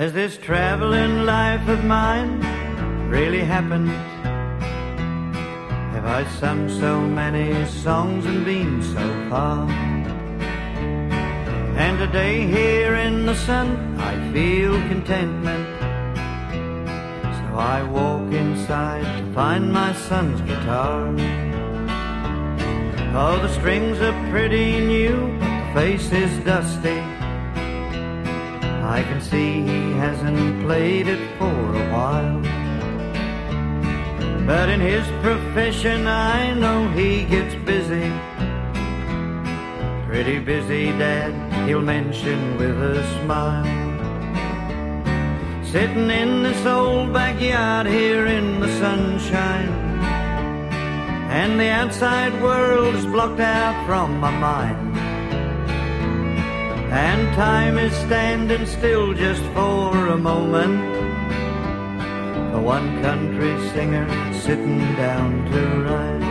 Has this traveling life of mine really happened? Have I sung so many songs and been so far? And today here in the sun I feel contentment So I walk inside to find my son's guitar Oh, the strings are pretty new, but the face is dusty I can see he hasn't played it for a while But in his profession I know he gets busy Pretty busy, Dad, he'll mention with a smile. Sitting in this old backyard here in the sunshine. And the outside world is blocked out from my mind. And time is standing still just for a moment. For one country singer sitting down to write.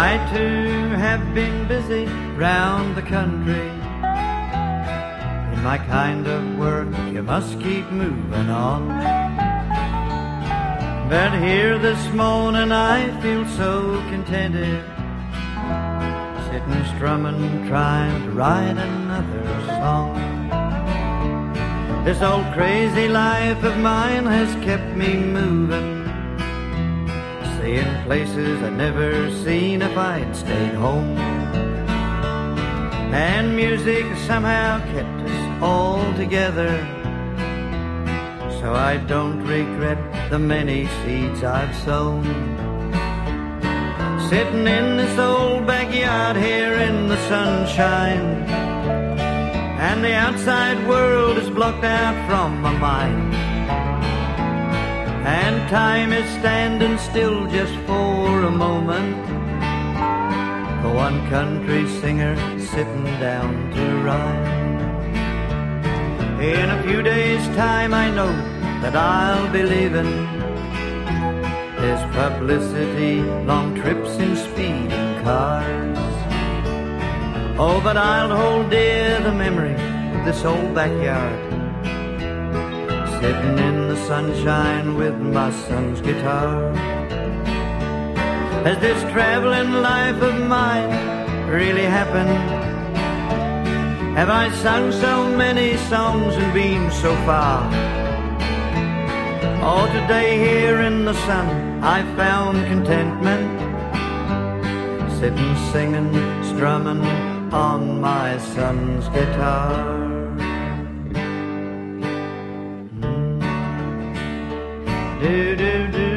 I too have been busy round the country. In my kind of work, you must keep moving on. But here this morning I feel so contented. Sitting strumming, trying to write another song. This old crazy life of mine has kept me moving. Seeing places I'd never seen if I'd stayed home. And music somehow kept us all together. So I don't regret the many seeds I've sown. Sitting in this old backyard here in the sunshine. And the outside world is blocked out from my mind. And time is standing still just for a moment. One country singer sitting down to rhyme. In a few days' time, I know that I'll be leaving. There's publicity, long trips in speeding cars. Oh, but I'll hold dear the memory of this old backyard. Sitting in the sunshine with my son's guitar. Has this traveling life of mine really happened? Have I sung so many songs and been so far? Oh, today here in the sun I found contentment. Sitting, singing, strumming on my son's guitar. Mm. Do do do